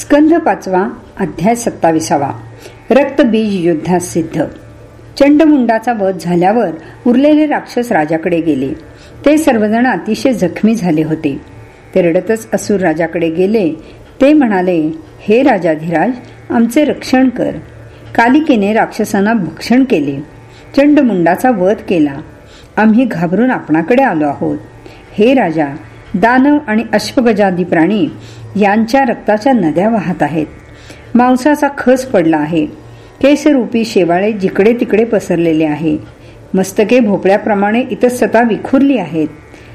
स्कंध पाचवा अध्याय सत्ताविसावा. रक्तबीज युद्धात सिद्ध. चंडमुंडाचा वध झाल्यावर उरलेले राक्षस राजाकडे गेले. ते सर्वजण अतिशय जखमी झाले होते. ते रडतच असुर राजाकडे गेले. ते म्हणाले हे राजाधिराज आमचे रक्षण कर. कालिकेने राक्षसांना भक्षण केले. चंडमुंडाचा वध केला. आम्ही घाबरून आपणाकडे आलो आहोत. हे राजा दानव आणि अश्वगजादी प्राणी यांच्या रक्ताच्या नद्या वाहत आहेत. मांसाचा खस पडला आहे. केसरूपी शेवाळे जिकडे तिकडे पसरलेले आहे. मस्तके भोपळ्याप्रमाणे इतस्तता विखुरली आहेत.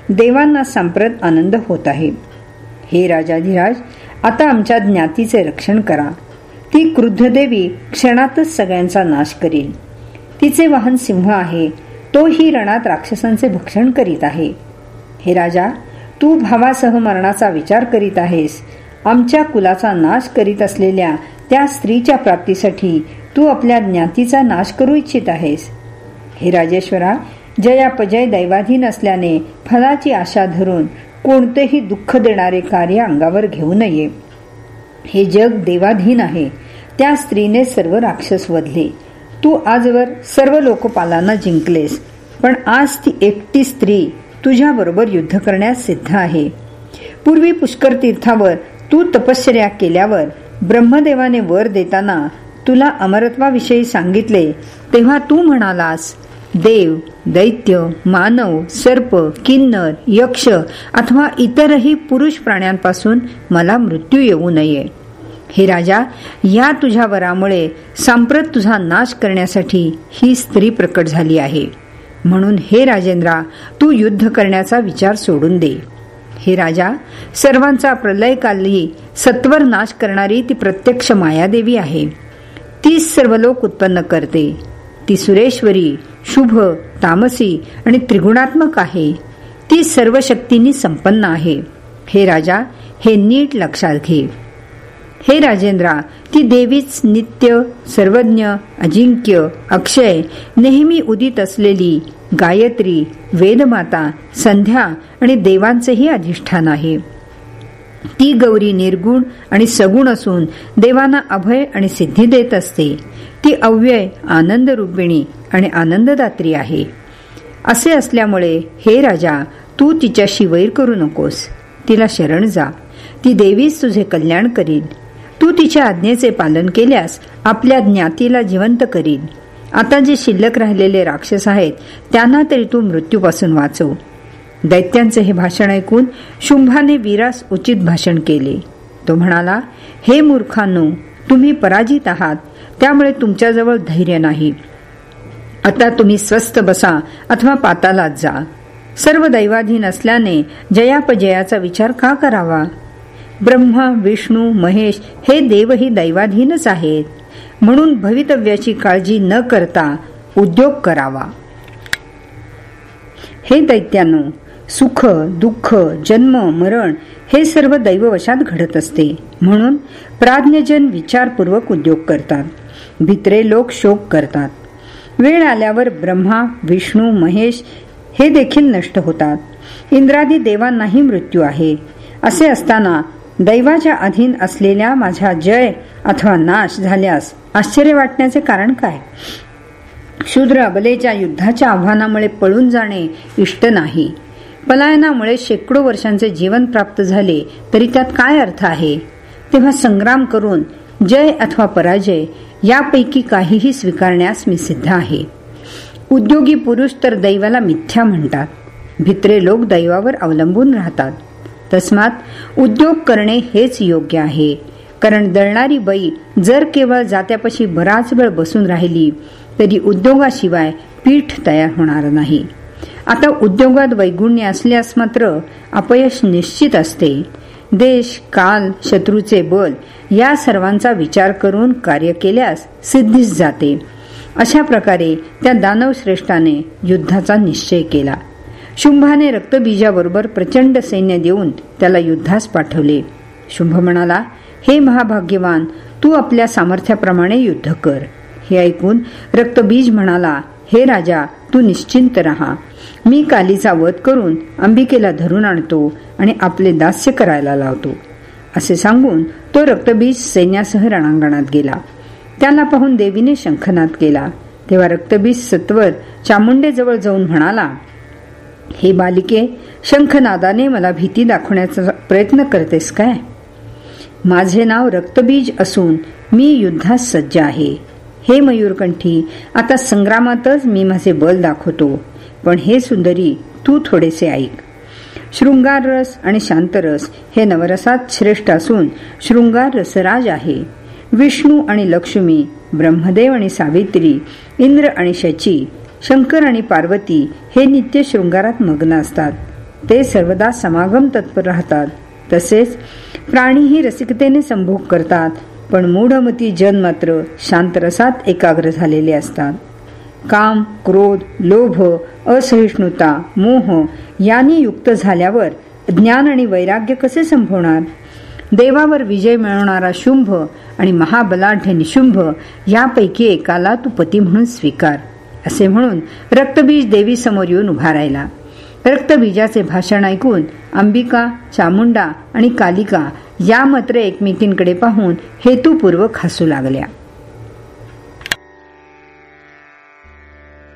देवांना सांप्रत आनंद होत आहे. हे राजाधिराज आता आमच्या ज्ञातीचे रक्षण करा. ती क्रुद्ध देवी क्षणातच सगळ्यांचा नाश करील. तिचे वाहन सिंह आहे. तो ही रणात राक्षसांचे भक्षण करीत आहे. हे राजा तू भावासह मरणाचा विचार करीत आहेस. आमच्या कुलाचा नाश करीत असलेल्या त्या स्त्रीच्या प्राप्तीसाठी तू आपल्या ज्ञातीचा नाश करू इच्छित आहेस. हे राजेश्वरा जयापजय दैवाधीन असल्याने फलाची आशा धरून कोणतेही दुःख देणारे कार्य अंगावर घेऊ नये. हे जग देवाधीन आहे. त्या स्त्रीने सर्व राक्षस वधले. तू आजवर सर्व लोकपालांना जिंकलेस पण आज ती एकटी स्त्री तुझ्याबरोबर युद्ध करण्यास सिद्ध आहे. पूर्वी पुष्कर तीर्थावर तू तपश्चर्या केल्यावर ब्रह्मदेवाने वर देताना तुला अमरत्वाविषयी सांगितले तेव्हा तू म्हणालास देव दैत्य मानव सर्प किन्नर यक्ष अथवा इतरही पुरुष प्राण्यांपासून मला मृत्यू येऊ नये. हे राजा या तुझ्या वरामुळे सांप्रत तुझा नाश करण्यासाठी ही स्त्री प्रकट झाली आहे. म्हणून हे राजेंद्रा तू युद्ध करण्याचा विचार सोडून दे. हे राजा सर्वांचा प्रलयकाली सत्वर नाश करणारी ती प्रत्यक्ष मायादेवी आहे. तीच सर्व लोक उत्पन्न करते. ती सुरेश्वरी शुभ तामसी आणि त्रिगुणात्मक आहे. ती सर्व शक्तींनी संपन्न आहे. हे राजा हे नीट लक्षात घे. हे राजेंद्रा ती देवीच नित्य सर्वज्ञ अजिंक्य अक्षय नेहमी उदित असलेली गायत्री वेदमाता संध्या आणि देवांचेही अधिष्ठान आहे. ती गौरी निर्गुण आणि सगुण असून देवांना अभय आणि सिद्धी देत असते. ती अव्यय आनंद रूपिणी आणि आनंददात्री आहे. असे असल्यामुळे हे राजा तू तिच्याशी वैर करू नकोस. तिला शरण जा. ती देवीच तुझे कल्याण करील तू तिच्या आज्ञेचे पालन केल्यास आपल्या ज्ञातीला जिवंत करील आता जे शिल्लक राहिलेले राक्षस आहेत त्यांना तरी तू मृत्यूपासून वाचव. दैत्यांचे हे भाषण ऐकून शुंभाने वीरास उचित भाषण केले. तो म्हणाला हे मूर्खांनो तुम्ही पराजित आहात त्यामुळे तुमच्याजवळ धैर्य नाही. आता तुम्ही स्वस्थ बसा अथवा पातालात जा. सर्व दैवाधीन असल्याने जयापजयाचा विचार का करावा? ब्रह्मा विष्णू महेश हे देवही दैवाधीनच आहेत. म्हणून भवितव्याची काळजी न करता उद्योग करावा. हे दैत्यानो सुख दुःख जन्म मरण हे सर्व दैववशात घडत असते. म्हणून प्राज्ञजन विचारपूर्वक उद्योग करतात. भित्रे लोक शोक करतात. वेळ आल्यावर ब्रह्मा विष्णू महेश हे देखील नष्ट होतात. इंद्रादी देवांनाही मृत्यू आहे. असे असताना दैवाच्या अधीन असलेल्या माझ्या जय अथवा नाश झाल्यास आश्चर्य वाटण्याचे कारण काय? शूद्र अबलेच्या युद्धाच्या आव्हानामुळे पळून जाणे इष्ट नाही. पलायनामुळे शेकडो वर्षांचे जीवन प्राप्त झाले तरी त्यात काय अर्थ आहे? तेव्हा संग्राम करून जय अथवा पराजय यापैकी काहीही स्वीकारण्यास मी सिद्ध आहे. उद्योगी पुरुष तर दैवाला मिथ्या म्हणतात. भित्रे लोक दैवावर अवलंबून राहतात. तस्मात उद्योग करणे हेच योग्य आहे. कारण दळणारी बाई जर केवळ जात्यापाशी बराच वेळ बसून राहिली तरी उद्योगाशिवाय पीठ तयार होणार नाही. आता उद्योगात वैगुण्य असल्यास मात्र अपयश निश्चित असते. देश काल शत्रूचे बल या सर्वांचा विचार करून कार्य केल्यास सिद्धीस जाते. अशा प्रकारे त्या दानवश्रेष्ठाने युद्धाचा निश्चय केला. शुंभाने रक्तबीजाबरोबर प्रचंड सैन्य देऊन त्याला युद्धास पाठवले. शुंभ म्हणाला हे महाभाग्यवान तू आपल्या सामर्थ्याप्रमाणे युद्ध कर. हे ऐकून रक्तबीज म्हणाला हे राजा तू निश्चिंत राहा. मी कालीचा वध करून अंबिकेला धरून आणतो आणि आपले दास्य करायला लावतो. असे सांगून तो रक्तबीज सैन्यासह रणांगणात गेला. त्याला पाहून देवीने शंखनाद केला. तेव्हा रक्तबीज सत्वर चामुंडेजवळ जाऊन म्हणाला हे बालिके शंखनादाने मला भीती दाखवण्याचा प्रयत्न करतेस काय? माझे नाव रक्तबीज असून मी युद्धास सज्ज आहे. हे मयूरकंठी आता संग्रामातच मी माझे बल दाखवतो. पण हे सुंदरी तू थोडेसे ऐक. शृंगार रस आणि शांतरस हे नवरसात श्रेष्ठ असून शृंगार रसराज आहे. विष्णू आणि लक्ष्मी ब्रह्मदेव आणि सावित्री इंद्र आणि शची शंकर आणि पार्वती हे नित्य शृंगारात मग्न असतात. ते सर्वदा समागम तत्पर राहतात. तसेच प्राणीही रसिकतेने संभोग करतात पण मूढमती जन मात्र शांतरसात एकाग्र झालेले असतात. काम क्रोध लोभ असहिष्णुता मोह यांनी युक्त झाल्यावर ज्ञान आणि वैराग्य कसे संभवणार देवावर विजय मिळवणारा शुंभ आणि महाबलाढ्य निशुंभ यापैकी एकाला तू पती म्हणून स्वीकार. असे म्हणून रक्तबीज देवी समोर येऊन उभा राहिला. रक्तबीजाचे भाषण ऐकून अंबिका चामुंडा आणि कालिका या मात्र एकमेकींकडे पाहून हेतुपूर्वक हसू लागल्या.